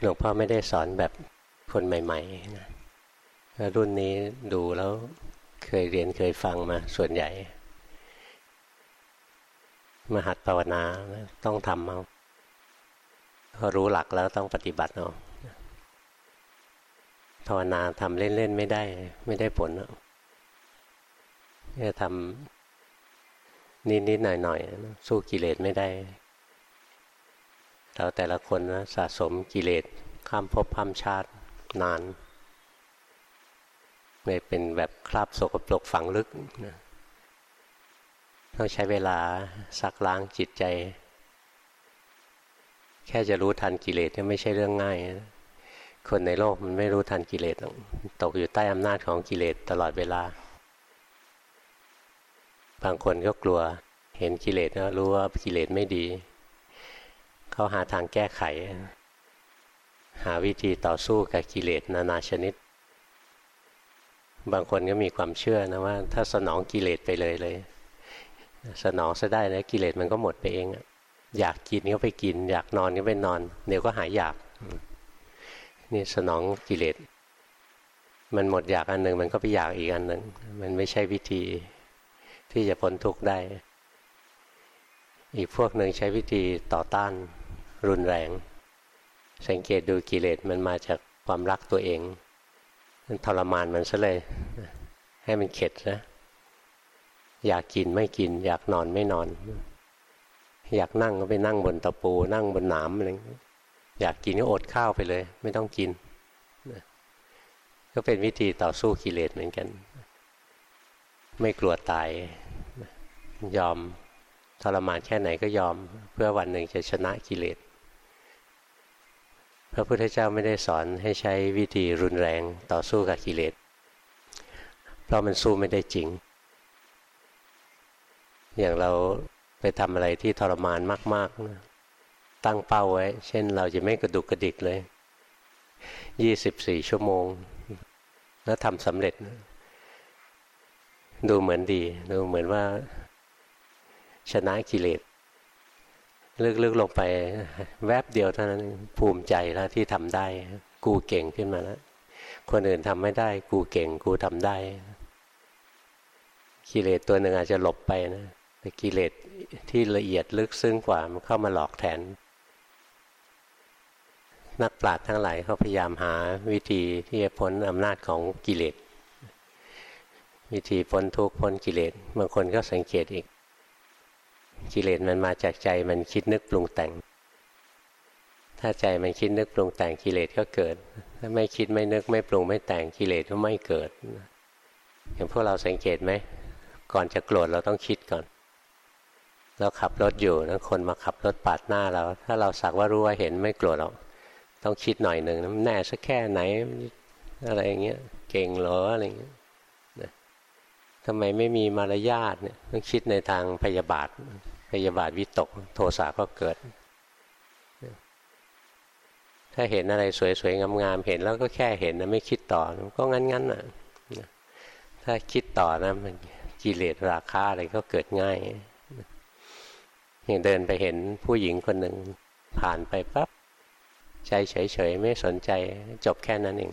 หลวงพ่อไม่ได้สอนแบบคนใหม่ๆนะรุ่นนี้ดูแล้วเคยเรียนเคยฟังมาส่วนใหญ่มาหัดภาวนาต้องทำเอาพอรู้หลักแล้วต้องปฏิบัติเอาภาวนาทำเล่นๆไม่ได้ ไม่ได้ผลจะทำนิดๆหน่อยๆสู้กิเลสไม่ได้ เราแต่ละคนนะสะสมกิเลสข้ามภพข้ามชาตินานเลยเป็นแบบคราบโสกปรกฝังลึกนะต้องใช้เวลาซักล้างจิตใจ แค่จะรู้ทันกิเลสนี่ไม่ใช่เรื่องง่ายนะคนในโลกมันไม่รู้ทันกิเลสตกอยู่ใต้อำนาจของกิเลสตลอดเวลา บางคนก็กลัวเห็นกิเลสแล้วรู้ว่ากิเลสไม่ดี เขาหาทางแก้ไข หาวิธีต่อสู้กับกิเลสนานาชนิด บางคนก็มีความเชื่อนะว่า ถ้าสนองกิเลสไปเลยเลย สนองซะได้แล้วกิเลสมันก็หมดไปเองอยากกินก็ไปกิน อยากนอนก็ไปนอน เดี๋ยวก็หายอยากนี่สนองกิเลสมันหมดอยากอันหนึ่งมันก็ไปอยากอีกอันหนึ่งมันไม่ใช่วิธีที่จะพ้นทุกข์ได้ อีกพวกหนึ่งใช้วิธีต่อต้าน รุนแรง สังเกตดูกิเลสมันมาจากความรักตัวเองมันทรมานมันซะเลย ให้มันเข็ดนะอยากกินไม่กิน อยากนอนไม่นอน อยากนั่งก็ไปนั่งบนตะปู นั่งบนหนามอะไรอยากกินก็อดข้าวไปเลย ไม่ต้องกิน ก็เป็นวิธีต่อสู้กิเลสเหมือนกัน ไม่กลัวตาย ยอมทรมานแค่ไหนก็ยอม เพื่อวันหนึ่งจะชนะกิเลส พระพุทธเจ้าไม่ได้สอนให้ใช้วิธีรุนแรงต่อสู้กับกิเลส เพราะมันสู้ไม่ได้จริง อย่างเราไปทำอะไรที่ทรมานมากๆนะตั้งเป้าไว้ เช่นเราจะไม่กระดุกกระดิกเลยยี่สิบสี่ชั่วโมง แล้วทำสำเร็จ ดูเหมือนดี ดูเหมือนว่า ชนะกิเลส ลึกๆลงไป แวบเดียวเท่านั้นภูมิใจแล้วที่ทำได้ กูเก่งขึ้นมาแล้วคนอื่นทำไม่ได้ กูเก่งกูทำได้กิเลสตัวหนึ่งอาจจะหลบไปนะแต่กิเลสที่ละเอียดลึกซึ้งกว่ามันเข้ามาหลอกแทน นักปราชญ์ทั้งหลายเขาพยายามหาวิธีที่จะพ้นอำนาจของกิเลสวิธีพ้นทุกข์พ้นกิเลสบางคนก็สังเกตอีก กิเลสมันมาจากใจมันคิดนึกปรุงแต่ง ถ้าใจมันคิดนึกปรุงแต่งกิเลสก็เกิด ถ้าไม่คิดไม่นึกไม่ปรุงไม่แต่งกิเลสก็ไม่เกิด อย่างพวกเราสังเกตไหม ก่อนจะโกรธเราต้องคิดก่อน เราขับรถอยู่นะคนมาขับรถปาดหน้าเรา ถ้าเราสักว่ารู้ว่าเห็นไม่โกรธหรอก ต้องคิดหน่อยหนึ่งแน่สักแค่ไหนอะไรอย่างเงี้ย เก่งหรออะไรอย่างเงี้ย ทำไมไม่มีมารยาทเนี่ยต้องคิดในทางพยาบาท พยาบาทวิตก โทสะก็เกิด ถ้าเห็นอะไรสวยๆงามๆเห็นแล้วก็แค่เห็นนะไม่คิดต่อก็งั้นๆน่ะถ้าคิดต่อนะมันกิเลสราคาอะไรก็เกิดง่ายอย่างเดินไปเห็นผู้หญิงคนหนึ่งผ่านไปปั๊บใจเฉยๆไม่สนใจจบแค่นั้นเอง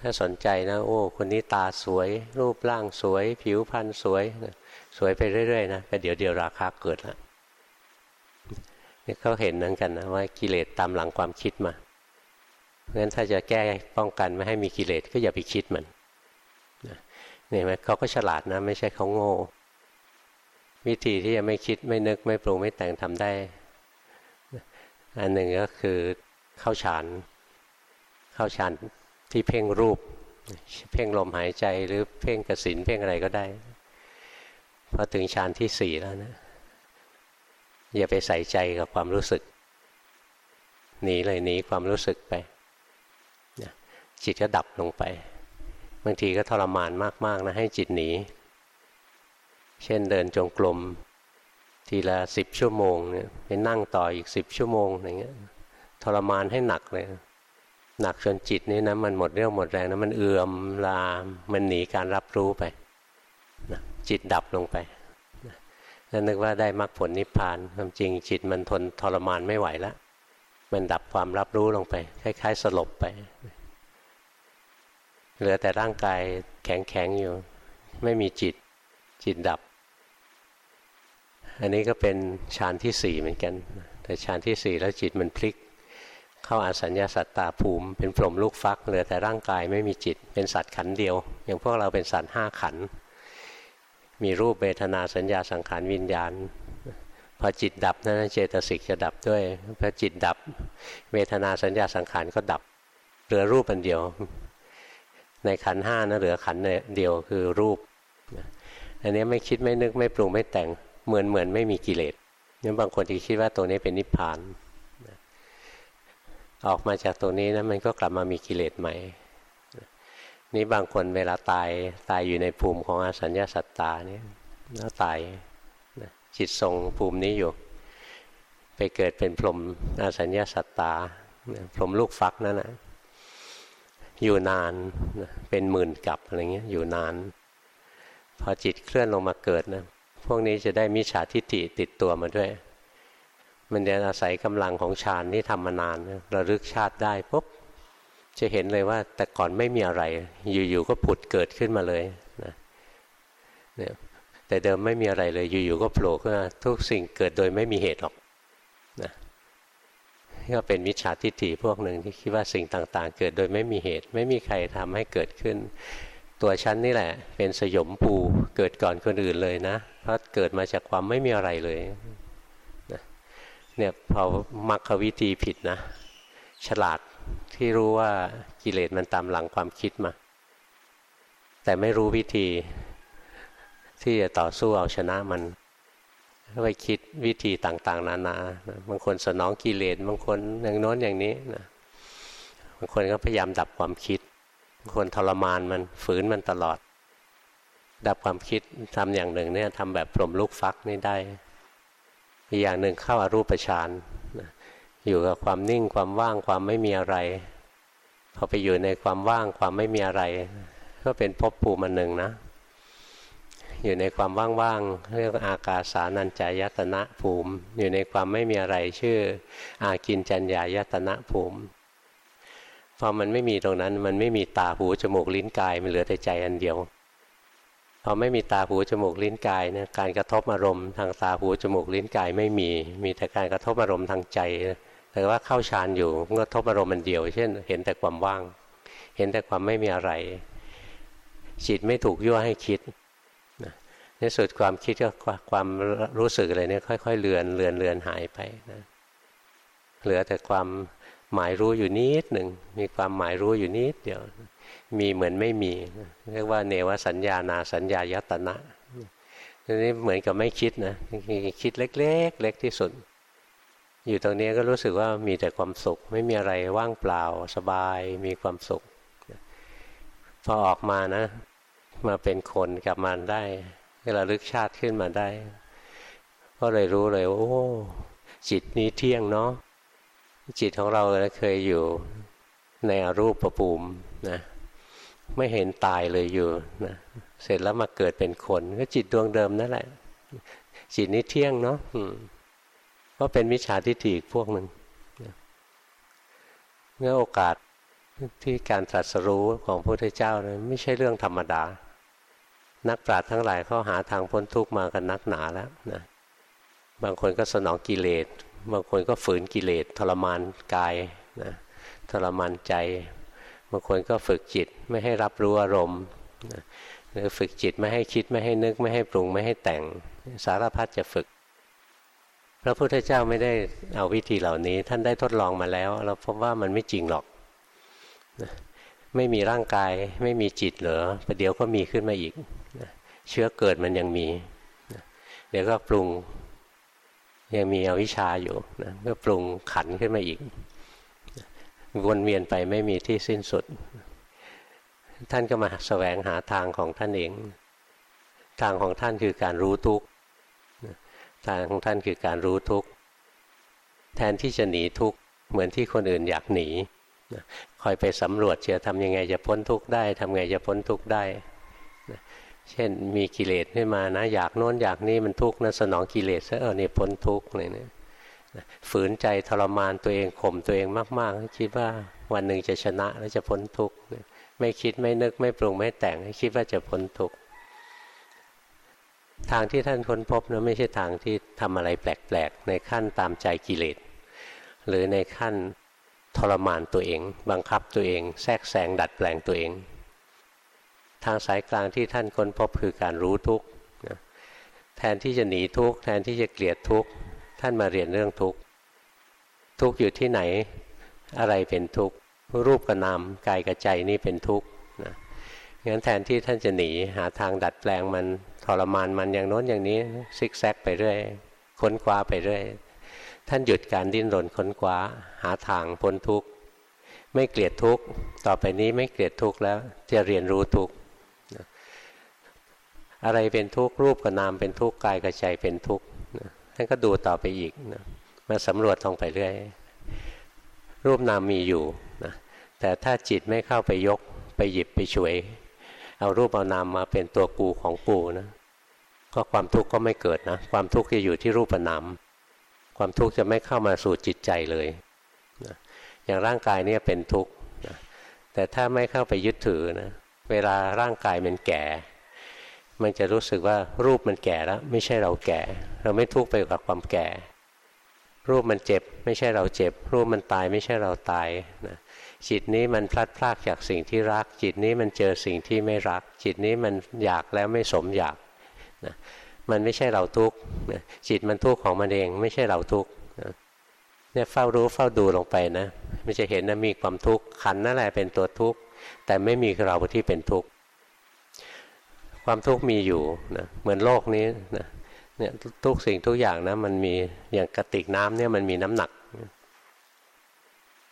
ถ้าสนใจนะโอ้คนนี้ตาสวย รูปร่างสวย ผิวพรรณสวยสวยไปเรื่อยๆนะแต่เดี๋ยวเดียวราคาเกิดแล้วนี่เขาเห็นนั่นกันนะว่ากิเลสตามหลังความคิดมาเพราะฉะนั้นถ้าจะแก้ป้องกันไม่ให้มีกิเลสก็อย่าไปคิดมันเนี่ยไหมเขาก็ฉลาดนะ ไม่ใช่เขาโง่ วิธีที่จะไม่คิดไม่นึกไม่ปรุงไม่แต่งทำได้ อันหนึ่งก็คือเข้าฌานเข้าฌาน ที่เพ่งรูป เพ่งลมหายใจหรือเพ่งกสินเพ่งอะไรก็ได้พอถึงฌานที่สี่แล้วนะ อย่าไปใส่ใจกับความรู้สึกหนีเลยหนีความรู้สึกไปจิตก็ดับลงไป บางทีก็ทรมานมากๆนะให้จิตหนี เช่นเดินจงกรมทีละสิบชั่วโมงเนี่ยไปนั่งต่ออีกสิบชั่วโมงอย่างเงี้ยทรมานให้หนักเลย หนักจนจิตนี่นะมันหมดเรี่ยวหมดแรงนะมันเอื่อมลามันหนีการรับรู้ไปนะจิตดับลงไปนะแล้วนึกว่าได้มรรคผลนิพพานความจริงจิตมันทนทรมานไม่ไหวแล้วมันดับความรับรู้ลงไป คล้าย ๆ สลบไป เหลือแต่ร่างกายแข็งๆอยู่ ไม่มีจิตจิตดับ อันนี้ก็เป็นฌานที่สี่เหมือนกัน แต่ฌานที่สี่แล้วจิตมันพลิก เข้าอาสัญญาสัตตาภูมิ เป็นพรหมลูกฟักเหลือแต่ร่างกายไม่มีจิตเป็นสัตว์ขันเดียว อย่างพวกเราเป็นสัตว์ห้าขัน มีรูปเวทนาสัญญาสังขารวิญญาณ พอจิตดับนั้นเจตสิกจะดับด้วยพอจิตดับ เวทนาสัญญาสังขารก็ดับ เหลือรูปอันเดียว ในขันห้านะเหลือขันเดียวคือรูปอันนี้ไม่คิดไม่นึกไม่ปรุงไม่แต่งเหมือนเหมือนไม่มีกิเลสนี่บางคนที่คิดว่าตัวนี้เป็นนิพพาน ออกมาจากตัวนี้นะมันก็กลับมามีกิเลสใหม่ นี่บางคนเวลาตายตายอยู่ในภูมิของอสัญญาสัตตานี่แล้วตายจิตทรงภูมินี้อยู่ ไปเกิดเป็นพรหมอสัญญาสัตตาพรหมลูกฟักนั่นนะอยู่นานเป็นหมื่นกับอะไรเงี้ยอยู่นาน พอจิตเคลื่อนลงมาเกิดนะพวกนี้จะได้มิจฉาทิฏฐิติดตัวมาด้วย มันจะอาศัยกำลังของฌานที่ทำมานานระลึกชาติได้ปุ๊บจะเห็นเลยว่าแต่ก่อนไม่มีอะไร อยู่ๆก็ผุดเกิดขึ้นมาเลยนะเนี่ยแต่เดิมไม่มีอะไรเลย อยู่ๆก็โผล่ขึ้นมาทุกสิ่งเกิดโดยไม่มีเหตุหรอกนะก็เป็นมิจฉาทิฏฐิพวกหนึ่งที่คิดว่าสิ่งต่างๆ เกิดโดยไม่มีเหตุ ไม่มีใครทำให้เกิดขึ้น ตัวฉันนี่แหละ เป็นสยมปูเกิดก่อนคนอื่นเลยนะเพราะเกิดมาจากความไม่มีอะไรเลย เนี่ยพอมักควิธีผิดนะ ฉลาดที่รู้ว่ากิเลสมันตามหลังความคิดมา แต่ไม่รู้วิธี ที่จะต่อสู้เอาชนะมันก็ไปคิดวิธีต่างๆ นานา บางคนสนองกิเลส บางคนอย่างโน้นอย่างนี้นะ บางคนก็พยายามดับความคิด บางคนทรมานมันฝืนมันตลอด ดับความคิดทำอย่างหนึ่งเนี่ยทำแบบปลมลูกฟักนี่ได้ อีกอย่างหนึ่งเข้าอารูปฌานอยู่กับความนิ่งความว่างความไม่มีอะไรพอไปอยู่ในความว่างความไม่มีอะไร ก็เป็นภพภูมิอันหนึ่งนะ อยู่ในความว่างๆเรียกอากาสานัญจายตนะภูมิ อยู่ในความไม่มีอะไรชื่อ อากินจัญญายตนะภูมิพอมันไม่มีตรงนั้นมันไม่มีตาหูจมูกลิ้นกายมันเหลือแต่ใจอันเดียว พอไม่มีตาหูจมูกลิ้นกายเนี่ยการกระทบอารมณ์ทางตาหูจมูกลิ้นกายไม่มี มีแต่การกระทบอารมณ์ทางใจแต่ว่าเข้าฌานอยู่ก็ทบอารมณ์มันเดียว เช่น เห็นแต่ความว่าง เห็นแต่ความไม่มีอะไรจิตไม่ถูกยั่วให้คิดในสุดความคิดก็ความรู้สึกอะไรเนี่ยค่อยๆเลือนเลือนเลือนหายไปนะเหลือแต่ความหมายรู้อยู่นิดหนึ่งมีความหมายรู้อยู่นิดเดียว มีเหมือนไม่มี เรียกว่าเนวสัญญานาสัญญายตนะนี่เหมือนกับไม่คิดนะคิดเล็กๆเล็กที่สุด อยู่ตรงนี้ก็รู้สึกว่ามีแต่ความสุข ไม่มีอะไรว่างเปล่าสบายมีความสุข พอออกมานะ มาเป็นคนกลับมาได้ระลึกชาติขึ้นมาได้ ก็เลยรู้เลยโอ้จิตนี้เที่ยงเนาะจิตของเราเคยอยู่ในอรูปประภูมินะ ไม่เห็นตายเลยอยู่นะเสร็จแล้วมาเกิดเป็นคน ก็จิตดวงเดิมนั่นแหละ จิตนี้เที่ยงเนาะก็เป็นมิจฉาทิฏฐิพวกหนึ่งเมื่อโอกาสที่การตรัสรู้ของพระพุทธเจ้านะไม่ใช่เรื่องธรรมดา นักปราชญ์ทั้งหลายเขาหาทางพ้นทุกข์มากันนักหนาแล้วนะบางคนก็สนองกิเลส บางคนก็ฝืนกิเลสทรมานกายนะทรมานใจ บางคนก็ฝึกจิตไม่ให้รับรู้อารมณ์หรือฝึกจิตไม่ให้คิดไม่ให้นึกไม่ให้ปรุงไม่ให้แต่งสารพัดจะฝึก พระพุทธเจ้าไม่ได้เอาวิธีเหล่านี้ ท่านได้ทดลองมาแล้ว เราพบว่ามันไม่จริงหรอกไม่มีร่างกายไม่มีจิตเหรอประเดี๋ยวก็มีขึ้นมาอีกเชื้อเกิดมันยังมีเดี๋ยวก็ปรุงยังมีอวิชชาอยู่นะก็ปรุงขันขึ้นมาอีก วนเวียนไปไม่มีที่สิ้นสุด ท่านก็มาแสวงหาทางของท่านเอง ทางของท่านคือการรู้ทุกข์ทางของท่านคือการรู้ทุกข์แทนที่จะหนีทุกข์เหมือนที่คนอื่นอยากหนีคอยไปสำรวจเชื่อทำยังไงจะพ้นทุกข์ได้ทำไงจะพ้นทุกข์ได้ เช่นมีกิเลสขึ้นมานะอยากโน้นอยากนี่มันทุกข์นะสนองกิเลสซะเออเนี่ยพ้นทุกข์เลยเนะ ฝืนใจทรมานตัวเองข่มตัวเองมากๆคิดว่าวันหนึ่งจะชนะแล้วจะพ้นทุกข์ไม่คิดไม่นึกไม่ปรุงไม่แต่งคิดว่าจะพ้นทุกข์ทางที่ท่านค้นพบนะไม่ใช่ทางที่ทำอะไรแปลกๆ ในขั้นตามใจกิเลสหรือในขั้นทรมานตัวเอง บังคับตัวเอง แทรกแซงดัดแปลงตัวเอง ทางสายกลางที่ท่านค้นพบคือการรู้ทุกข์แทนที่จะหนีทุกข์แทนที่จะเกลียดทุกข์ ท่านมาเรียนเรื่องทุกข์ทุกข์อยู่ที่ไหน อะไรเป็นทุกข์รูปกับนามกายกับใจนี่เป็นทุกข์นะงั้นแทนที่ท่านจะหนีหาทางดัดแปลงมันทรมานมันอย่างโน้นอย่างนี้ซิกแซกไปเรื่อยค้นคว้าไปเรื่อยท่านหยุดการดิ้นรนค้นคว้า หาทางพ้นทุกข์ไม่เกลียดทุกข์ต่อไปนี้ไม่เกลียดทุกข์แล้วจะเรียนรู้ทุกข์อะไรเป็นทุกข์รูปกับนามเป็นทุกข์กายกับใจเป็นทุกข์ ท่านก็ดูต่อไปอีกนะมาสำรวจลงไปเรื่อย รูปนามมีอยู่นะแต่ถ้าจิตไม่เข้าไปยกไปหยิบไปช่วย เอารูปเอานามมาเป็นตัวกูของกูนะก็ความทุกข์ก็ไม่เกิดนะ ความทุกข์จะอยู่ที่รูปนามความทุกข์จะไม่เข้ามาสู่จิตใจเลยนะอย่างร่างกายเนี่ยเป็นทุกข์นะแต่ถ้าไม่เข้าไปยึดถือนะเวลาร่างกายมันแก่ มันจะรู้สึกว่ารูปมันแก่แล้ว ไม่ใช่เราแก่ เราไม่ทุกข์ไปกับความแก่ รูปมันเจ็บ ไม่ใช่เราเจ็บ รูปมันตายไม่ใช่เราตายนะจิตนี้มันพลัดพรากจากสิ่งที่รัก จิตนี้มันเจอสิ่งที่ไม่รัก จิตนี้มันอยากแล้วไม่สมอยากนะมันไม่ใช่เราทุกข์จิตมันทุกข์ของมันเอง ไม่ใช่เราทุกข์เนี่ยเฝ้ารู้เฝ้าดูลงไปนะมันจะเห็นนะมีความทุกข์ขันนั่นแหละเป็นตัวทุกข์แต่ไม่มีเราที่เป็นทุกข์ ความทุกข์มีอยู่นะเหมือนโลกนี้นะเนี่ยทุกสิ่งทุกอย่างนะมันมีอย่างกระติกน้ำเนี่ยมันมีน้ำหนัก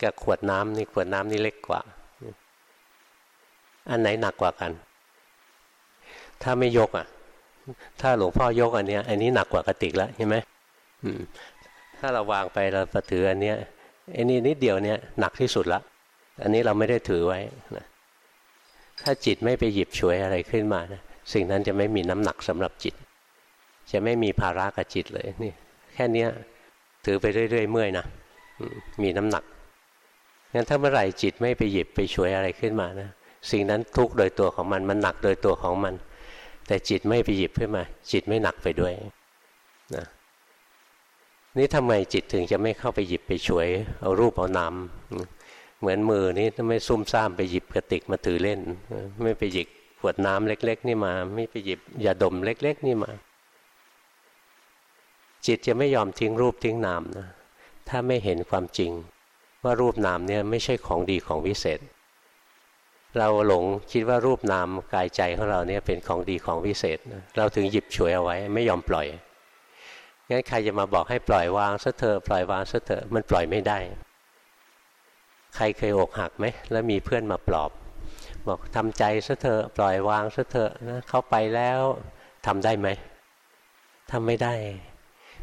กับขวดน้ำนี่ขวดน้ำนี่เล็กกว่า อันไหนหนักกว่ากัน ถ้าไม่ยกอะ ถ้าหลวงพ่อยกอันเนี้ย อันนี้หนักกว่ากระติกแล้วใช่ไหมถ้าเราวางไปเราปถืออันเนี้ยอันนี้นิดเดียวเนี่ยหนักที่สุดละอันนี้เราไม่ได้ถือไว้นะถ้าจิตไม่ไปหยิบฉวยอะไรขึ้นมานะ สิ่งนั้นจะไม่มีน้ำหนักสำหรับจิต จะไม่มีภาระกับจิตเลยนี่แค่นี้ถือไปเรื่อยๆเมื่อยนะมีน้ำหนักงั้นถ้าเมื่อไหร่จิตไม่ไปหยิบไปช่วยอะไรขึ้นมานะสิ่งนั้นทุกโดยตัวของมันมันหนักโดยตัวของมัน แต่จิตไม่ไปหยิบขึ้นมา จิตไม่หนักไปด้วยนะนี่ทำไมจิตถึงจะไม่เข้าไปหยิบไปช่วย เอารูปเอานามเหมือนมือนี่ถ้าไม่ซุ่มซ่ามไปหยิบกระติกมาถือเล่น ไม่ไปหยิบ วดน้ำเล็ก ๆ นี่มา ไม่ไปหยิบยาดมเล็ก ๆ นี่มา จิตจะไม่ยอมทิ้งรูปทิ้งนามนะถ้าไม่เห็นความจริง ว่ารูปนามเนี่ยไม่ใช่ของดีของวิเศษ เราหลงคิดว่ารูปนามกายใจของเราเนี่ยเป็นของดีของวิเศษเราถึงหยิบฉวยเอาไว้ไม่ยอมปล่อยงั้นใครจะมาบอกให้ปล่อยวางซะเถอะปล่อยวางซะเถอะมันปล่อยไม่ได้ ใครเคยอกหักไหมแล้วมีเพื่อนมาปลอบ บอกทำใจซะเถอะปล่อยวางซะเถอะนะเขาไปแล้วทำได้ไหมทำไม่ได้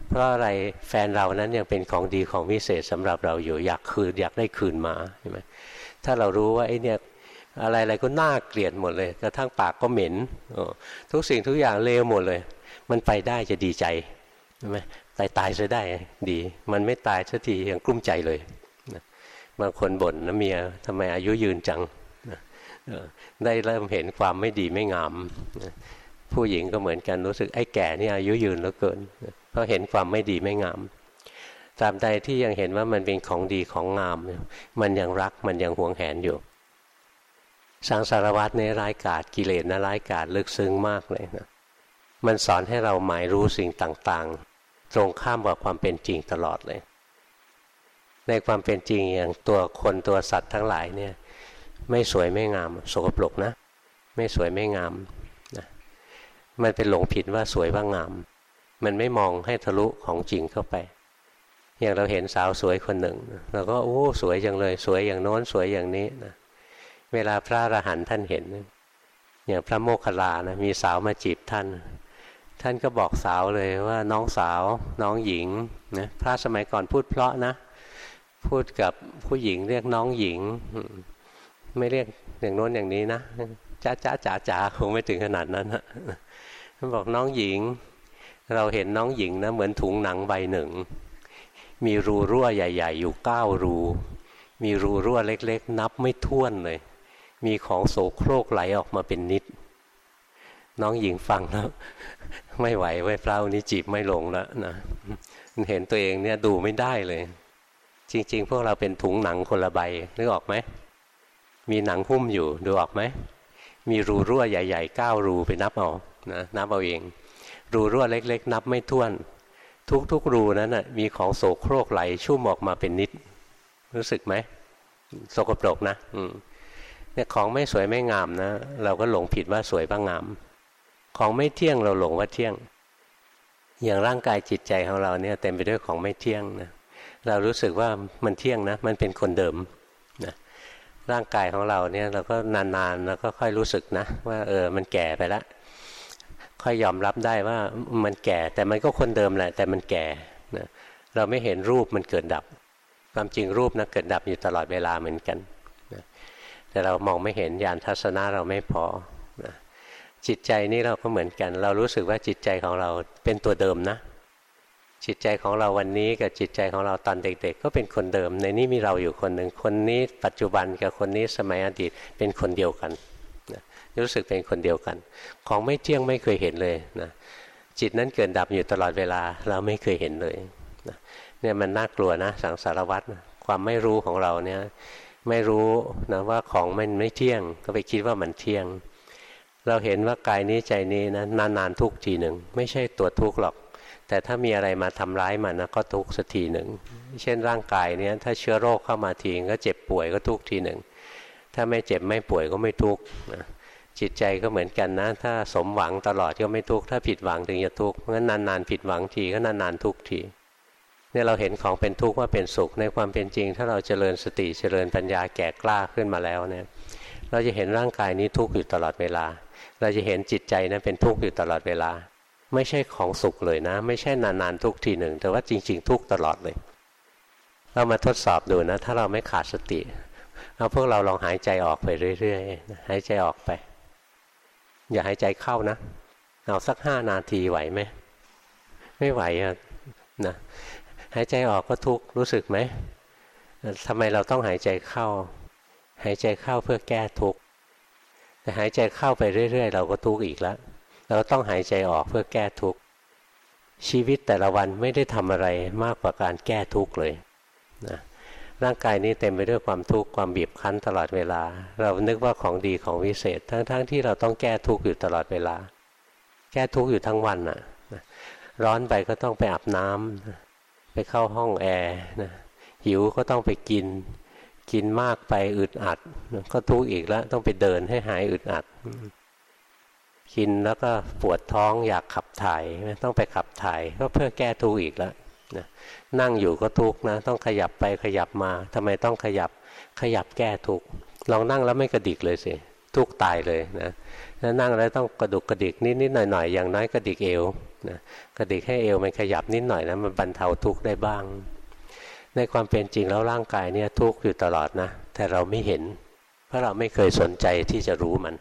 เพราะอะไรแฟนเรานั้นยังเป็นของดีของวิเศษสำหรับเราอยู่อยากคืนอยากได้คืนมาใช่ไหมถ้าเรารู้ว่าไอ้เนี่ยอะไรอะไรก็น่าเกลียดหมดเลยกระทั่งปากก็เหม็นทุกสิ่งทุกอย่างเลวหมดเลย มันไปได้จะดีใจใช่ไหมตายตายจะได้ดี มันไม่ตายสักทียังกลุ้มใจเลยบางคนบ่นนะเมียทำไมอายุยืนจัง ได้เริ่มเห็นความไม่ดีไม่งามผู้หญิงก็เหมือนกันรู้สึกไอ้แก่นี่อายุยืนเหลือเกินเพราะเห็นความไม่ดีไม่งามตามใดที่ยังเห็นว่ามันเป็นของดีของงาม มันยังรักมันยังหวงแหนอยู่ สังสารวัตรในร้ายกาจกิเลสนะร้ายกาจลึกซึ้งมากเลยนะมันสอนให้เราหมายรู้สิ่งต่างๆ ตรงข้ามกับความเป็นจริงตลอดเลย ในความเป็นจริงอย่างตัวคนตัวสัตว์ทั้งหลายเนี่ย ไม่สวยไม่งาม สกปรกนะ ไม่สวยไม่งามนะมันเป็นหลงผิดว่าสวยว่างาม มันไม่มองให้ทะลุของจริงเข้าไป อย่างเราเห็นสาวสวยคนหนึ่งเราก็โอ้สวยจังเลย สวยอย่างโน้นสวยอย่างนี้นะเวลาพระอรหันต์ท่านเห็น อย่างพระโมคคัลลานะมีสาวมาจีบท่าน ท่านก็บอกสาวเลยว่าน้องสาวน้องหญิงนะพระสมัยก่อนพูดเพราะนะ พูดกับผู้หญิงเรียกน้องหญิง ไม่เรียกอย่างโน้นอย่างนี้นะจ้าจ้าจ๋าจ๋าคงไม่ถึงขนาดนั้นนะท่านบอกน้องหญิง เราเห็นน้องหญิงนะเหมือนถุงหนังใบหนึ่ง มีรูรั่วใหญ่ ๆ อยู่เก้ารู มีรูรั่วเล็ก ๆ นับไม่ถ้วนเลย มีของโสโครกไหลออกมาเป็นนิด น้องหญิงฟังแล้วไม่ไหวไว้เปล่านี้จีบไม่ลงแล้วนะเห็นตัวเองเนี่ยดูไม่ได้เลย จริง ๆ พวกเราเป็นถุงหนังคนละใบนึกออกไหม มีหนังหุ้มอยู่ดูออกไหม มีรูรั่วใหญ่ๆเก้ารูไปนับเอานะนับเอาเอง รูรั่วเล็ก ๆ นับไม่ถ้วน ทุกๆรูนั้นนะมีของโสโครกไหลชุ่มออกมาเป็นนิด รู้สึกไหมสกปรกนะอืมเนี่ยของไม่สวยไม่งามนะ เราก็หลงผิดว่าสวยบ้างงาม ของไม่เที่ยงเราหลงว่าเที่ยง อย่างร่างกายจิตใจของเราเนี่ยเต็มไปด้วยของไม่เที่ยงนะเรารู้สึกว่ามันเที่ยงนะ มันเป็นคนเดิม ร่างกายของเราเนี่ยเราก็นานๆแล้วก็ค่อยรู้สึกนะ ว่าเออมันแก่ไปแล้วค่อยยอมรับได้ว่ามันแก่แต่มันก็คนเดิมแหละ แต่มันแก่นะเราไม่เห็นรูปมันเกิดดับ ความจริงรูปนะเกิดดับอยู่ตลอดเวลาเหมือนกันนะแต่เรามองไม่เห็นญาณทัศนะเราไม่พอนะจิตใจนี่เราก็เหมือนกัน เรารู้สึกว่าจิตใจของเราเป็นตัวเดิมนะ จิตใจของเราวันนี้กับจิตใจของเราตอนเด็ก ๆ ก็เป็นคนเดิม ในนี้มีเราอยู่คนหนึ่งคนนี้ ปัจจุบันกับคนนี้สมัยอดีตเป็นคนเดียวกันนะรู้สึกเป็นคนเดียวกัน ของไม่เที่ยงไม่เคยเห็นเลยนะจิตนั้นเกิดดับอยู่ตลอดเวลาเราไม่เคยเห็นเลยนะเนี่ยมันน่ากลัวนะสังสารวัตรความไม่รู้ของเราเนี่ยไม่รู้นะว่าของมันไม่เที่ยง ก็ไปคิดว่ามันเที่ยง เราเห็นว่ากายนี้ใจนี้นะนานๆทุกทีหนึ่งไม่ใช่ตัวทุกข์หรอก แต่ถ้ามีอะไรมาทำร้ายมันนะก็ทุกข์สักทีหนึ่ง เช่นร่างกายเนี้ยถ้าเชื้อโรคเข้ามาทีก็เจ็บป่วยก็ทุกข์ทีหนึ่ง ถ้าไม่เจ็บไม่ป่วยก็ไม่ทุกข์จิตใจก็เหมือนกันนะ ถ้าสมหวังตลอดก็ไม่ทุกข์ถ้าผิดหวังถึงจะทุกข์เพราะงั้นนานๆผิดหวังทีก็นานๆทุกข์ทีเนี่ยเราเห็นของเป็นทุกข์ว่าเป็นสุขในความเป็นจริง ถ้าเราเจริญสติเจริญปัญญาแก่กล้าขึ้นมาแล้วเนี่ยเราจะเห็นร่างกายนี้ทุกข์อยู่ตลอดเวลา เราจะเห็นจิตใจนั้นเป็นทุกข์อยู่ตลอดเวลา ไม่ใช่ของสุขเลยนะ ไม่ใช่นานๆทุกทีหนึ่ง แต่ว่าจริง ๆ ทุกตลอดเลย เรามาทดสอบดูนะ ถ้าเราไม่ขาดสติเอาพวกเราลองหายใจออกไปเรื่อยๆหายใจออกไป อย่าหายใจเข้านะเอาสักห้านาทีไหวไหมไม่ไหวอะนะหายใจออกก็ทุกรู้สึกไหมทำไมเราต้องหายใจเข้า หายใจเข้าเพื่อแก้ทุกข์แต่หายใจเข้าไปเรื่อย ๆ เราก็ทุกข์อีกแล้ว เราต้องหายใจออกเพื่อแก้ทุกข์ชีวิตแต่ละวันไม่ได้ทำอะไรมากกว่าการแก้ทุกข์เลยนะร่างกายนี้เต็มไปด้วยความทุกข์ความบีบคั้นตลอดเวลา เรานึกว่าของดีของวิเศษ ทั้งๆทที่เราต้องแก้ทุกข์อยู่ตลอดเวลา แก้ทุกข์อยู่ทั้งวันน่ะร้อนไปก็ต้องไปอาบน้ำไปเข้าห้องแอร์นะหิวก็ต้องไปกิน กินมากไปอึดอัด ก็ทุกข์อีกแล้วต้องไปเดินให้หายอึดอัด กินแล้วก็ปวดท้องอยากขับถ่ายต้องไปขับถ่ายก็เพื่อแก้ทุกข์อีกแล้วนะนั่งอยู่ก็ทุกข์นะต้องขยับไปขยับมาทำไมต้องขยับขยับแก้ทุกข์ลองนั่งแล้วไม่กระดิกเลยสิทุกข์ตายเลยนะนั่งแล้วต้องกระดุกกระดิกนิดนิดหน่อยหน่อยอย่างน้อยกระดิกเอวนะกระดิกให้เอวมันขยับนิดหน่อยนะมันบรรเทาทุกข์ได้บ้าง ในความเป็นจริงแล้วร่างกายเนี่ยทุกข์อยู่ตลอดนะแต่เราไม่เห็น เพราะเราไม่เคยสนใจที่จะรู้มัน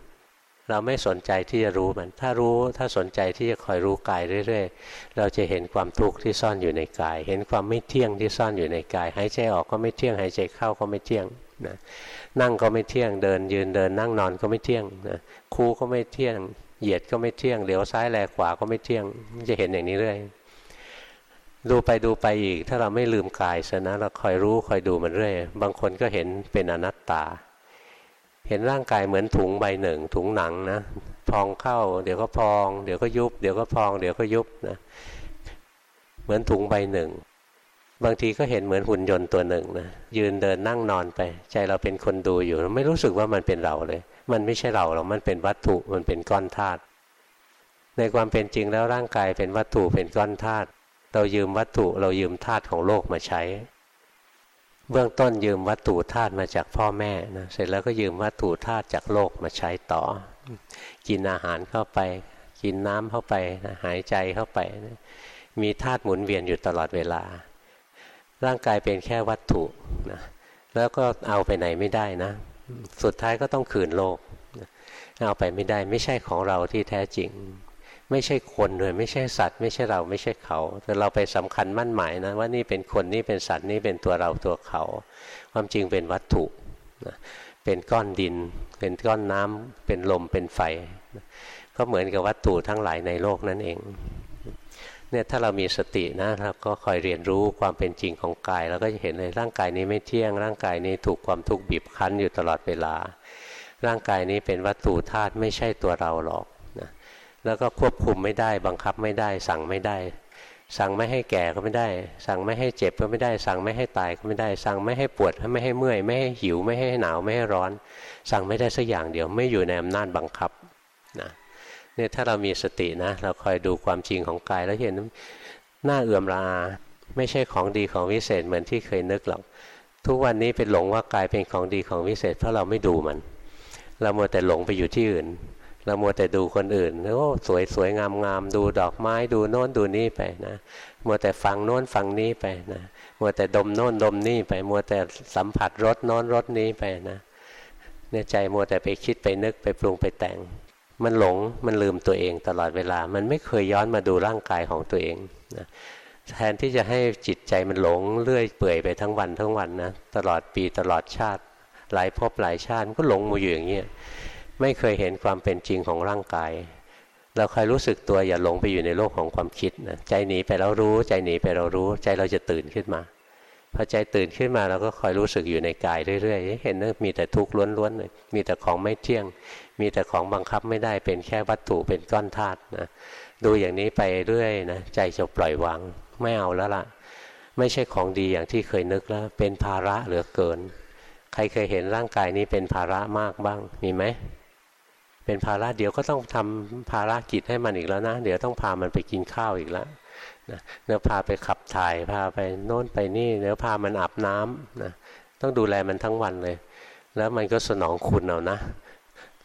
เราไม่สนใจที่จะรู้มัน ถ้ารู้ถ้าสนใจที่จะคอยรู้กายเรื่อยๆ เราจะเห็นความทุกข์ที่ซ่อนอยู่ในกาย เห็นความไม่เที่ยงที่ซ่อนอยู่ในกาย หายใจออกก็ไม่เที่ยง หายใจเข้าก็ไม่เที่ยงนะนั่งก็ไม่เที่ยง เดินยืนเดิน นั่งนอนก็ไม่เที่ยงนะคู่ก็ไม่เที่ยง เหยียดก็ไม่เที่ยง เหลียวซ้ายแลขวาก็ไม่เที่ยง จะเห็นอย่างนี้เรื่อย ดูไปดูไปอีก ถ้าเราไม่ลืมกายซะนะ เราคอยรู้คอยดูมันเรื่อย บางคนก็เห็นเป็นอนัตตา เห็นร่างกายเหมือนถุงใบหนึ่ง ถุงหนังนะพองเข้า เดี๋ยวก็พอง เดี๋ยวก็ยุบ เดี๋ยวก็พอง เดี๋ยวก็ยุบนะเหมือนถุงใบหนึ่ง บางทีก็เห็นเหมือนหุ่นยนต์ตัวหนึ่งนะยืนเดินนั่งนอนไป ใจเราเป็นคนดูอยู่ ไม่รู้สึกว่ามันเป็นเราเลย มันไม่ใช่เราหรอกมันเป็นวัตถุมันเป็นก้อนธาตุในความเป็นจริงแล้วร่างกายเป็นวัตถุเป็นก้อนธาตุเรายืมวัตถุเรายืมธาตุของโลกมาใช้ เบื้องต้นยืมวัตถุธาตุมาจากพ่อแม่นะเสร็จแล้วก็ยืมวัตถุธาตุจากโลกมาใช้ต่อ กินอาหารเข้าไป กินน้ำเข้าไปนะหายใจเข้าไปนะมีธาตุหมุนเวียนอยู่ตลอดเวลา ร่างกายเป็นแค่วัตถุนะแล้วก็เอาไปไหนไม่ได้นะ สุดท้ายก็ต้องคืนโลก เอาไปไม่ได้ไม่ใช่ของเราที่แท้จริง ไม่ใช่คนเลยไม่ใช่สัตว์ ไม่ใช่เราไม่ใช่เขา แต่เราไปสำคัญมั่นหมายนะว่านี่เป็นคนนี่เป็นสัตว์นี่เป็นตัวเราตัวเขา ความจริงเป็นวัตถุนะเป็นก้อนดิน เป็นก้อนน้ำเป็นลมเป็นไฟก็เหมือนกับวัตถุทั้งหลายในโลกนั่นเองเนี่ยถ้าเรามีสตินะเราก็คอยเรียนรู้ความเป็นจริงของกายเราก็จะเห็นเลยร่างกายนี้ไม่เที่ยง ร่างกายนี้ถูกความทุกข์บีบคั้นอยู่ตลอดเวลา ร่างกายนี้เป็นวัตถุธาตุไม่ใช่ตัวเราหรอก แล้วก็ควบคุมไม่ได้ บังคับไม่ได้ สั่งไม่ได้ สั่งไม่ให้แก่ก็ไม่ได้ สั่งไม่ให้เจ็บก็ไม่ได้ สั่งไม่ให้ตายก็ไม่ได้ สั่งไม่ให้ปวดไม่ให้เมื่อย ไม่ให้หิว ไม่ให้หนาว ไม่ให้ร้อน สั่งไม่ได้สักอย่างเดียว ไม่อยู่ในอำนาจบังคับนะเนี่ยถ้าเรามีสตินะ เราคอยดูความจริงของกายแล้วเห็นหน้าเอื่อมราไม่ใช่ของดีของวิเศษเหมือนที่เคยนึกหรอก ทุกวันนี้เป็นหลงว่ากายเป็นของดีของวิเศษ เพราะเราไม่ดูมัน เรามัวแต่หลงไปอยู่ที่อื่น เรามัวแต่ดูคนอื่นโอ้สวยสวยงามงามดูดอกไม้ดูโน้นดูนี่ไปนะมัวแต่ฟังโน้นฟังนี้ไปนะมัวแต่ดมโน้นดมนี่ไปมัวแต่สัมผัสรสโน้นรสนี้ไปนะเนี่ยใจมัวแต่ไปคิดไปนึกไปปรุงไปแต่ง มันหลงมันลืมตัวเองตลอดเวลา มันไม่เคยย้อนมาดูร่างกายของตัวเองนะแทนที่จะให้จิตใจมันหลงเลื่อยเปื่อยไปทั้งวันทั้งวันนะตลอดปีตลอดชาติ หลายภพหลายชาติก็หลงมาอยู่อย่างเงี้ย ไม่เคยเห็นความเป็นจริงของร่างกาย เราคอยรู้สึกตัวอย่าหลงไปอยู่ในโลกของความคิดนะใจหนีไปแล้วรู้ใจหนีไปเรารู้ ใจเราจะตื่นขึ้นมาพอใจตื่นขึ้นมาเราก็คอยรู้สึกอยู่ในกายเรื่อยๆเห็นว่ามีแต่ทุกข์ล้วนๆเลยมีแต่ของไม่เที่ยง มีแต่ของบังคับไม่ได้เป็นแค่วัตถุเป็นก้อนธาตุนะดูอย่างนี้ไปเรื่อยนะใจจะปล่อยวางไม่เอาแล้วล่ะ ไม่ใช่ของดีอย่างที่เคยนึกแล้ว เป็นภาระเหลือเกิน ใครเคยเห็นร่างกายนี้เป็นภาระมากบ้างมีไหม เป็นภาระเดี๋ยวก็ต้องทำภาระกิจให้มันอีกแล้วนะ เดี๋ยวต้องพามันไปกินข้าวอีกแล้วนะเดี๋ยวพาไปขับถ่ายพาไปโน่นไปนี่เดี๋ยวพามันอาบน้ำนะต้องดูแลมันทั้งวันเลย แล้วมันก็สนองคุณเอานะ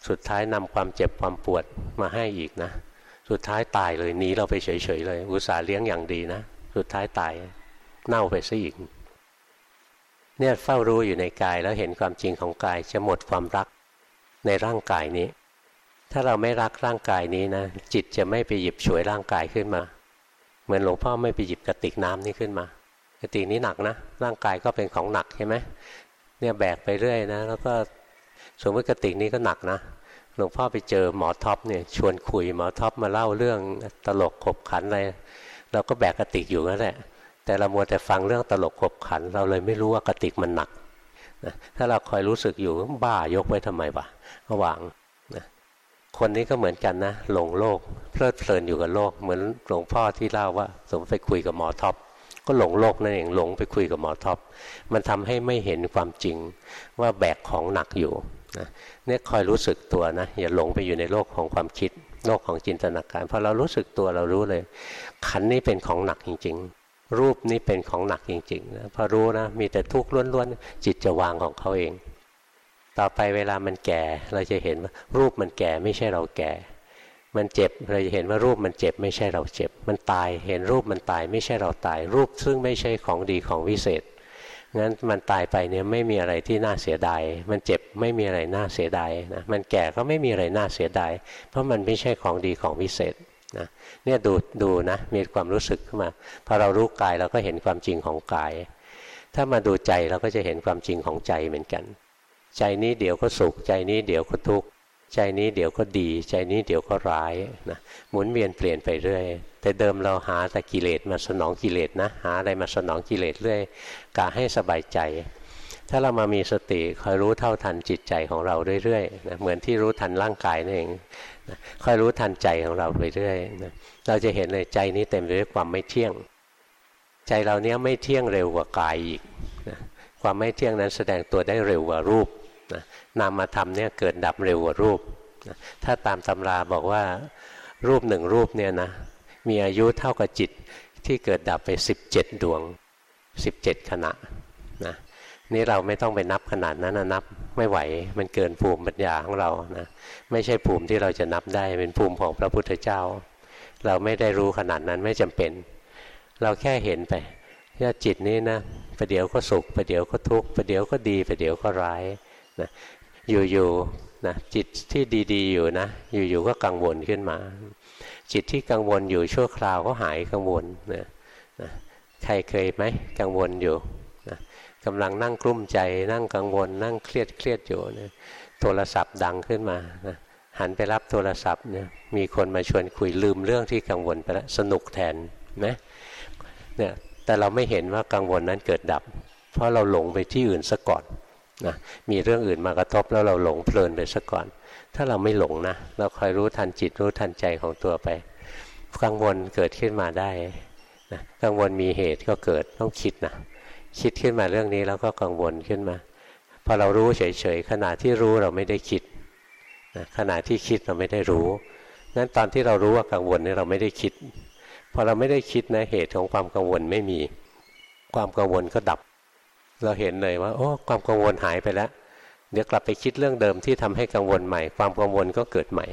สุดท้ายนำความเจ็บความปวดมาให้อีกนะ สุดท้ายตายเลยหนีเราไปเฉยๆเลย อุตส่าห์เลี้ยงอย่างดีนะ สุดท้ายตายเน่าไปซะอีกเนี่ยเฝ้ารู้อยู่ในกายแล้วเห็นความจริงของกายจะหมดความรักในร่างกายนี้ ถ้าเราไม่รักร่างกายนี้นะจิตจะไม่ไปหยิบฉวยร่างกายขึ้นมา เหมือนหลวงพ่อไม่ไปหยิบกระติกน้ำนี้ขึ้นมากระติกนี้หนักนะร่างกายก็เป็นของหนักใช่ไหมเนี่ยแบกไปเรื่อยนะ แล้วก็สมมติกระติกนี้ก็หนักนะหลวงพ่อไปเจอหมอท็อปเนี่ยชวนคุยหมอท็อปมาเล่าเรื่องตลกขบขันอะไรเราก็แบกกระติกอยู่นั่นแหละแต่เรามัวแต่ฟังเรื่องตลกขบขัน เราเลยไม่รู้ว่ากระติกมันหนักนะถ้าเราคอยรู้สึกอยู่บ้ายกไว้ทำไมวะก็วาง คนนี้ก็เหมือนกันนะหลงโลก เพลิดเพลินอยู่กับโลก เหมือนหลวงพ่อที่เล่าว่า สมมติไปคุยกับหมอท็อปก็หลงโลกนั่นเองหลงไปคุยกับหมอท็อปมันทำให้ไม่เห็นความจริงว่าแบกของหนักอยู่นะเนี่ยคอยรู้สึกตัวนะอย่าหลงไปอยู่ในโลกของความคิด โลกของจินตนาการพอเรารู้สึกตัวเรารู้เลย ขันนี้เป็นของหนักจริง ๆ รูปนี้เป็นของหนักจริงๆนะพอรู้นะมีแต่ทุกข์ล้วนๆจิตจะวางของเขาเอง ต่อไปเวลามันแก่ เราจะเห็นว่ารูปมันแก่ไม่ใช่เราแก่ มันเจ็บเราจะเห็นว่ารูปมันเจ็บไม่ใช่เราเจ็บ มันตายเห็นรูปมันตายไม่ใช่เราตาย รูปซึ่งไม่ใช่ของดีของวิเศษงั้นมันตายไปเนี่ยไม่มีอะไรที่น่าเสียดาย มันเจ็บไม่มีอะไรน่าเสียดายนะ มันแก่ก็ไม่มีอะไรน่าเสียดาย เพราะมันไม่ใช่ของดีของวิเศษนะเนี่ยดูดูนะมีความรู้สึกขึ้นมา พอเรารู้กายเราก็เห็นความจริงของกาย ถ้ามาดูใจเราก็จะเห็นความจริงของใจเหมือนกัน ใจนี้เดี๋ยวก็สุข ใจนี้เดี๋ยวก็ทุกข์ใจนี้เดี๋ยวก็ดี ใจนี้เดี๋ยวก็ร้ายนะหมุนเวียนเปลี่ยนไปเรื่อย แต่เดิมเราหาแต่กิเลสมาสนองกิเลสนะ หาอะไรมาสนองกิเลสเรื่อยกะให้สบายใจ ถ้าเรามามีสติคอยรู้เท่าทันจิตใจของเราเรื่อยๆนะเหมือนที่รู้ทันร่างกายนั่นเองนะคอยรู้ทันใจของเราไปเรื่อยนะเราจะเห็นเลยใจนี้เต็มไปด้วยความไม่เที่ยง ใจเราเนี้ยไม่เที่ยงเร็วกว่ากายอีกนะความไม่เที่ยงนั้นแสดงตัวได้เร็วกว่ารูป นะนามธรรมเนี่ยเกิดดับเร็วกว่ารูปนะถ้าตามตำราบอกว่ารูปหนึ่งรูปเนี่ยนะมีอายุเท่ากับจิตที่เกิดดับไป 17 ดวง 17 ขณะนะนี่เราไม่ต้องไปนับขนาดนั้นนะนับไม่ไหวมันเกินภูมิปัญญาของเรานะไม่ใช่ภูมิที่เราจะนับได้เป็นภูมิของพระพุทธเจ้า เราไม่ได้รู้ขนาดนั้นไม่จำเป็น เราแค่เห็นไปว่าจิตนี้นะประเดี๋ยวก็สุขประเดี๋ยวก็ทุกข์ประเดี๋ยวก็ดีประเดี๋ยวก็ร้าย นะอยู่นะจิตที่ดีๆอยู่นะอยู่ๆก็กังวลขึ้นมา จิตที่กังวลอยู่ชั่วคราวก็หายกังวลนะนะใครเคยไหมกังวลอยู่นะกำลังนั่งกลุ้มใจ นั่งกังวล นั่งเครียดเครียดอยู่นะโทรศัพท์ดังขึ้นมานะหันไปรับโทรศัพท์เนี่ยมีคนมาชวนคุยลืมเรื่องที่กังวลไปแล้วสนุกแทนนะเนี่ยแต่เราไม่เห็นว่ากังวลนั้นเกิดดับ เพราะเราหลงไปที่อื่นซะก่อน นะมีเรื่องอื่นมากระทบแล้วเราหลงเพลินไปซะก่อน ถ้าเราไม่หลงนะ เราคอยรู้ทันจิตรู้ทันใจของตัวไป กังวลเกิดขึ้นมาได้นะกังวลมีเหตุก็เกิดต้องคิดนะคิดขึ้นมาเรื่องนี้แล้วก็กังวลขึ้นมาพอเรารู้เฉยๆขณะที่รู้เราไม่ได้คิดนะขณะที่คิดเราไม่ได้รู้นั้นตอนที่เรารู้ว่ากังวลนี่เราไม่ได้คิดพอเราไม่ได้คิดนะเหตุของความกังวลไม่มี ความกังวลก็ดับ เราเห็นเลยว่าโอ้ความกังวลหายไปแล้วเดี๋ยวกลับไปคิดเรื่องเดิมที่ทำให้กังวลใหม่ ความกังวลก็เกิดใหม่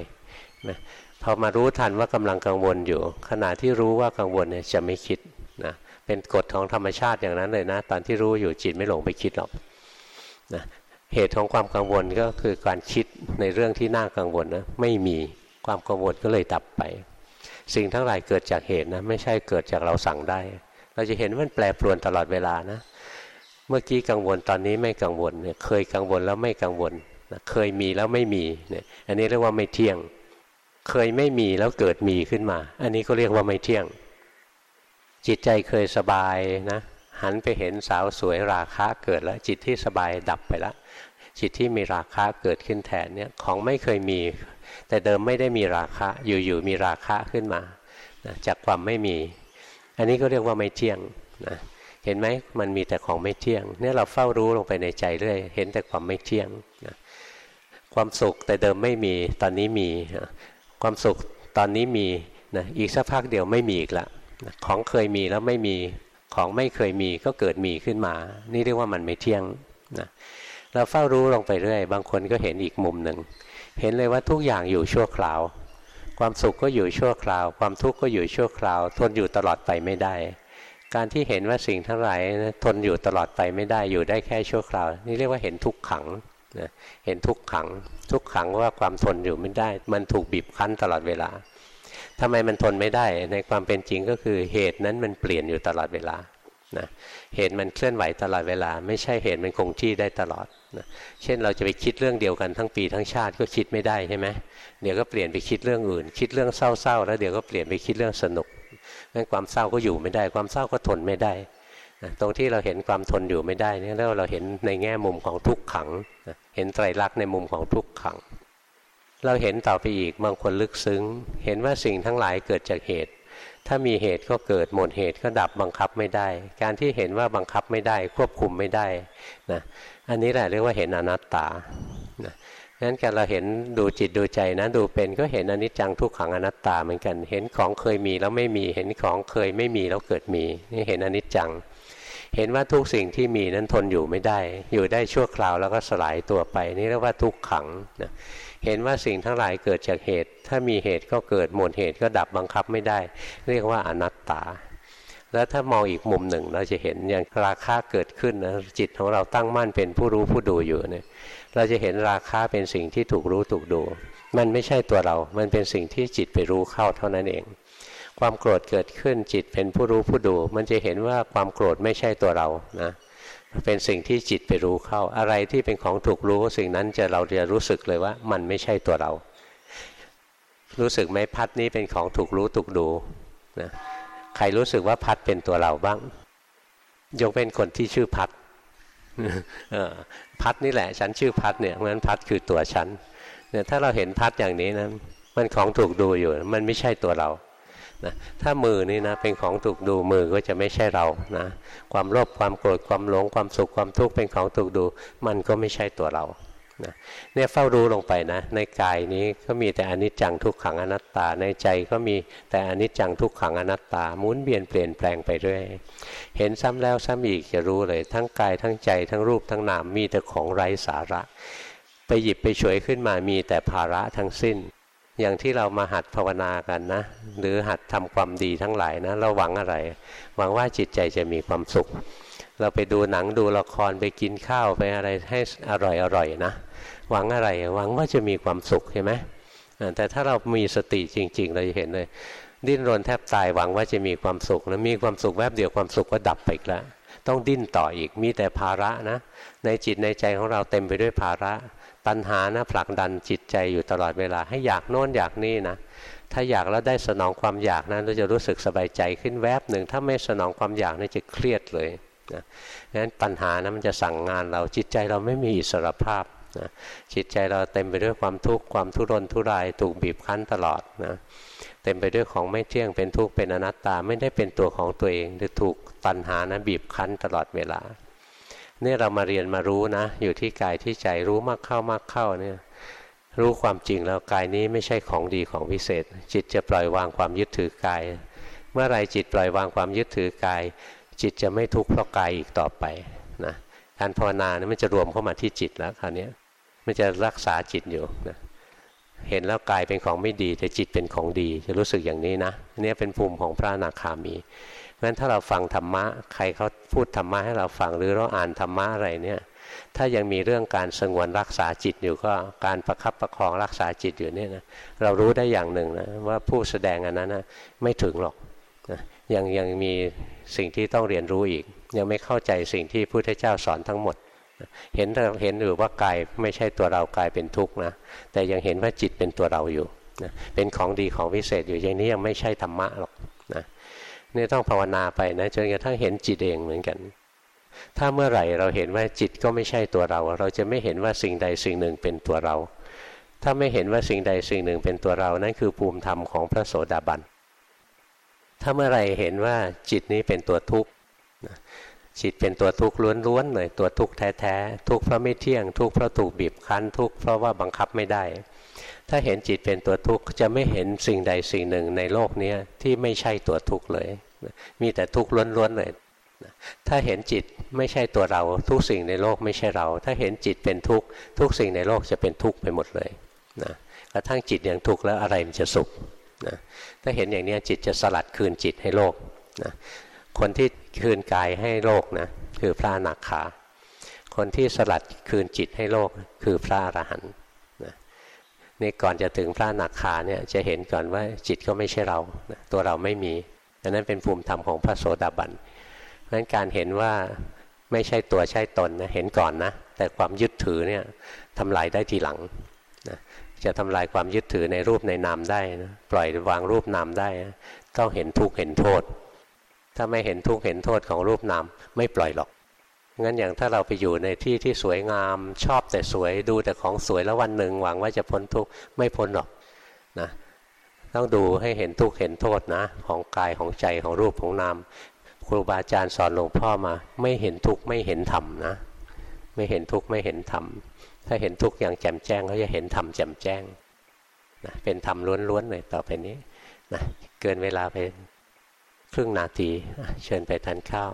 นะพอมารู้ทันว่ากำลังกังวลอยู่ ขณะที่รู้ว่ากังวลเนี่ยจะไม่คิดนะเป็นกฎของธรรมชาติอย่างนั้นเลยนะ ตอนที่รู้อยู่จิตไม่หลงไปคิดหรอกนะเหตุของความกังวลก็คือการคิดในเรื่องที่น่ากังวลนะไม่มีความกังวลก็เลยดับไป สิ่งทั้งหลายเกิดจากเหตุนะไม่ใช่เกิดจากเราสั่งได้ เราจะเห็นมันแปรปรวนตลอดเวลานะ เมื่อกี้กังวลตอนนี้ไม่กังวลเนี่ยเคยกังวลแล้วไม่กังวลเคยมีแล้วไม่มีเนี่ยอันนี้เรียกว่าไม่เที่ยง เคยไม่มีแล้วเกิดมีขึ้นมา อันนี้ก็เรียกว่าไม่เที่ยง จิตใจเคยสบายนะหันไปเห็นสาวสวยราคะเกิดแล้ว จิตที่สบายดับไปแล้วจิตที่มีราคะเกิดขึ้นแทนเนี่ยของไม่เคยมี แต่เดิมไม่ได้มีราคะอยู่ๆมีราคะขึ้นมานะจากความไม่มี อันนี้ก็เรียกว่าไม่เที่ยงนะ เห็นไหมมันมีแต่ของไม่เที่ยง เนี่ยเราเฝ้ารู้ลงไปในใจเรื่อย เห็นแต่ความไม่เที่ยงนะความสุขแต่เดิมไม่มีตอนนี้มีนะความสุขตอนนี้มีนะอีกสักพักเดียวไม่มีอีกละนะของเคยมีแล้วไม่มีของไม่เคยมีก็เกิดมีขึ้นมา นี่เรียกว่ามันไม่เที่ยงนะเราเฝ้ารู้ลงไปเรื่อย บางคนก็เห็นอีกมุมหนึ่งเห็นเลยว่าทุกอย่างอยู่ชั่วคราว ความสุขก็อยู่ชั่วคราว ความทุกข์ก็อยู่ชั่วคราว ทนอยู่ตลอดไปไม่ได้ การที่เห็นว่าสิ่งทั้งหลายทนอยู่ตลอดไปไม่ได้อยู่ได้แค่ชั่วคราว นี่เรียกว่าเห็นทุกขังนะเห็นทุกขัง ทุกขังว่าความทนอยู่ไม่ได้ มันถูกบีบคั้นตลอดเวลาทำไมมันทนไม่ได้ในความเป็นจริงก็คือเหตุนั้นมันเปลี่ยนอยู่ตลอดเวลานะเหตุมันเคลื่อนไหวตลอดเวลา ไม่ใช่เหตุมันคงที่ได้ตลอดนะเช่นเราจะไปคิดเรื่องเดียวกันทั้งปีทั้งชาติก็คิดไม่ได้ใช่ไหมเดี๋ยวก็เปลี่ยนไปคิดเรื่องอื่น คิดเรื่องเศร้าๆแล้วเดี๋ยวก็เปลี่ยนไปคิดเรื่องสนุก งั้นความเศร้าก็อยู่ไม่ได้ ความเศร้าก็ทนไม่ได้ตรงที่เราเห็นความทนอยู่ไม่ได้นี่แล้วเราเห็นในแง่มุมของทุกขัง เห็นไตรลักษณ์ในมุมของทุกขัง เราเห็นต่อไปอีกบางคนลึกซึ้ง เห็นว่าสิ่งทั้งหลายเกิดจากเหตุ ถ้ามีเหตุก็เกิดหมดเหตุก็ดับบังคับไม่ได้ การที่เห็นว่าบังคับไม่ได้ควบคุมไม่ได้นะอันนี้แหละเรียกว่าเห็นอนัตตา นะงั้นการเราเห็นดูจิตดูใจนะดูเป็นก็เห็นอนิจจังทุกขังอนัตตาเหมือนกัน เห็นของเคยมีแล้วไม่มี เห็นของเคยไม่มีแล้วเกิดมีนี่เห็นอนิจจัง เห็นว่าทุกสิ่งที่มีนั้นทนอยู่ไม่ได้ อยู่ได้ชั่วคราวแล้วก็สลายตัวไป นี่เรียกว่าทุกขังนะเห็นว่าสิ่งทั้งหลายเกิดจากเหตุ ถ้ามีเหตุก็เกิดหมดเหตุก็ดับบังคับไม่ได้ เรียกว่าอนัตตา แล้วถ้ามองอีกมุมหนึ่งเราจะเห็นอย่างราคาเกิดขึ้นนะจิตของเราตั้งมั่นเป็นผู้รู้ผู้ดูอยู่เนี่ย เราจะเห็นราคาเป็นสิ่งที่ถูกรู้ถูกดู มันไม่ใช่ตัวเรา มันเป็นสิ่งที่จิตไปรู้เข้าเท่านั้นเอง ความโกรธเกิดขึ้นจิตเป็นผู้รู้ผู้ดู มันจะเห็นว่าความโกรธไม่ใช่ตัวเรานะเป็นสิ่งที่จิตไปรู้เข้า อะไรที่เป็นของถูกรู้ สิ่งนั้นจะเราจะรู้สึกเลยว่า มันไม่ใช่ตัวเรา รู้สึกไหมพัดนี้เป็นของถูกรู้ถูกดูนะใครรู้สึกว่าพัดเป็นตัวเราบ้าง ยกเป็นคนที่ชื่อพัด พัดนี่แหละ ฉันชื่อพัดเนี่ยเพราะฉะนั้นพัดคือตัวฉันเนี่ยถ้าเราเห็นพัดอย่างนี้นะมันของถูกดูอยู่ มันไม่ใช่ตัวเรานะถ้ามือนี่นะเป็นของถูกดูมือก็จะไม่ใช่เรานะความโลภความโกรธความหลงความสุขความทุกข์เป็นของถูกดู มันก็ไม่ใช่ตัวเรา นะเนี่ยเฝ้ารู้ลงไปนะ ในกายนี้ก็มีแต่อนิจจังทุกขังอนัตตา ในใจก็มีแต่อนิจจังทุกขังอนัตตาหมุนเวียนเปลี่ยนแปลงไปเรื่อยเห็นซ้ำแล้วซ้ำอีกจะรู้เลย ทั้งกายทั้งใจทั้งรูปทั้งนามมีแต่ของไร้สาระ ไปหยิบไปช่วยขึ้นมามีแต่ภาระทั้งสิ้น อย่างที่เรามาหัดภาวนากันนะ หรือหัดทำความดีทั้งหลายนะเราหวังอะไร หวังว่าจิตใจจะมีความสุข เราไปดูหนังดูละครไปกินข้าวไปอะไรให้อร่อยอร่อยนะหวังอะไรหวังว่าจะมีความสุขใช่ไหมแต่ถ้าเรามีสติจริง ๆ เราจะเห็นเลย ดิ้นรนแทบตายหวังว่าจะมีความสุขแล้วมีความสุขแวบเดียวความสุขก็ดับไปอีกแล้วต้องดิ้นต่ออีกมีแต่ภาระนะ ในจิตในใจของเราเต็มไปด้วยภาระ ตัณหานะผลักดันจิตใจอยู่ตลอดเวลาให้อยากโน้นอยากนี่นะถ้าอยากแล้วได้สนองความอยากนะเราจะรู้สึกสบายใจขึ้นแวบหนึ่งถ้าไม่สนองความอยากนี่จะเครียดเลย นะงั้นปัญหานะมันจะสั่งงานเราจิตใจเราไม่มีอิสรภาพนะจิตใจเราเต็มไปด้วยความทุกข์ความทุรนทุรายถูกบีบคั้นตลอดนะเต็มไปด้วยของไม่เที่ยงเป็นทุกข์เป็นอนัตตาไม่ได้เป็นตัวของตัวเองหรือถูกตัณหานะบีบคั้นตลอดเวลาเนี่ยเรามาเรียนมารู้นะ อยู่ที่กายที่ใจรู้มากเข้ามากเข้าเนี่ยรู้ความจริงแล้วกายนี้ไม่ใช่ของดีของพิเศษ จิตจะปล่อยวางความยึดถือกาย เมื่อไรจิตปล่อยวางความยึดถือกาย จิตจะไม่ทุกข์เพราะกายอีกต่อไปนะการภาวนาเนี่ยมันจะรวมเข้ามาที่จิตแล้วคราวนี้มันจะรักษาจิตอยู่นะเห็นแล้วกายเป็นของไม่ดี แต่จิตเป็นของดี จะรู้สึกอย่างนี้นะนี่เป็นภูมิของพระอนาคามีงั้นถ้าเราฟังธรรมะใครเขาพูดธรรมะให้เราฟังหรือเราอ่านธรรมะอะไรเนี่ยถ้ายังมีเรื่องการสงวนรักษาจิตอยู่ก็การประคับประคองรักษาจิตอยู่เนี่ยนะเรารู้ได้อย่างหนึ่งนะว่าผู้แสดงอันนั้นนะไม่ถึงหรอกนะ ยังยังมีสิ่งที่ต้องเรียนรู้อีก ยังไม่เข้าใจสิ่งที่พุทธเจ้าสอนทั้งหมด เห็นเห็นหรือว่ากายไม่ใช่ตัวเรากายเป็นทุกข์นะแต่ยังเห็นว่าจิตเป็นตัวเราอยู่นะเป็นของดีของวิเศษอยู่อย่างนี้ยังไม่ใช่ธรรมะหรอกนะนี่ต้องภาวนาไปนะจนกระทั่งเห็นจิตเองเหมือนกัน ถ้าเมื่อไหร่เราเห็นว่าจิตก็ไม่ใช่ตัวเรา เราจะไม่เห็นว่าสิ่งใดสิ่งหนึ่งเป็นตัวเรา ถ้าไม่เห็นว่าสิ่งใดสิ่งหนึ่งเป็นตัวเรานั่นคือภูมิธรรมของพระโสดาบัน ถ้าเมื่อไหร่เห็นว่าจิตนี้เป็นตัวทุกข์จิตเป็นตัวทุกข์ล้วนๆเลยตัวทุกข์แท้ๆทุกข์เพราะไม่เที่ยงทุกข์เพราะถูกบีบคั้นทุกข์เพราะว่าบังคับไม่ได้ ถ้าเห็นจิตเป็นตัวทุกข์จะไม่เห็นสิ่งใดสิ่งหนึ่งในโลกนี้ที่ไม่ใช่ตัวทุกข์เลย มีแต่ทุกข์ล้วนๆเลยถ้าเห็นจิตไม่ใช่ตัวเรา ทุกสิ่งในโลกไม่ใช่เรา ถ้าเห็นจิตเป็นทุกข์ทุกสิ่งในโลกจะเป็นทุกข์ไปหมดเลยนะกระทั่งจิตย่างทุกข์แล้วอะไรมันจะสุขนะ ถ้าเห็นอย่างนี้จิตจะสลัดคืนจิตให้โลกนะคนที่คืนกายให้โลกนะคือพระอนาคาคนที่สลัดคืนจิตให้โลกคือพระอรหันต์นี่ก่อนจะถึงพระอนาคาเนี่ยจะเห็นก่อนว่าจิตก็ไม่ใช่เราตัวเราไม่มีอันนั้นเป็นภูมิธรรมของพระโสดาบันเพราะฉะนั้นการเห็นว่าไม่ใช่ตัวใช่ตนนะเห็นก่อนนะแต่ความยึดถือเนี่ยทำลายได้ทีหลัง จะทำลายความยึดถือในรูปในนามได้นะปล่อยวางรูปนามได้ต้องเห็นทุกข์เห็นโทษ ถ้าไม่เห็นทุกข์เห็นโทษของรูปนามไม่ปล่อยหรอกงั้นอย่างถ้าเราไปอยู่ในที่ที่สวยงาม ชอบแต่สวยดูแต่ของสวยแล้ววันหนึ่งหวังว่าจะพ้นทุกข์ไม่พ้นหรอกนะต้องดูให้เห็นทุกข์เห็นโทษนะ ของกายของใจของรูปของนามครูบาอาจารย์สอนหลวงพ่อมา ไม่เห็นทุกข์ไม่เห็นธรรมนะ ไม่เห็นทุกข์ไม่เห็นธรรม ถ้าเห็นทุกข์อย่างแจ่มแจ้งเขาจะเห็นธรรมแจ่มแจ้งนะเป็นธรรมล้วนๆเลยต่อไปนี้นะเกินเวลาไปครึ่งนาทีเชิญไปทานข้าว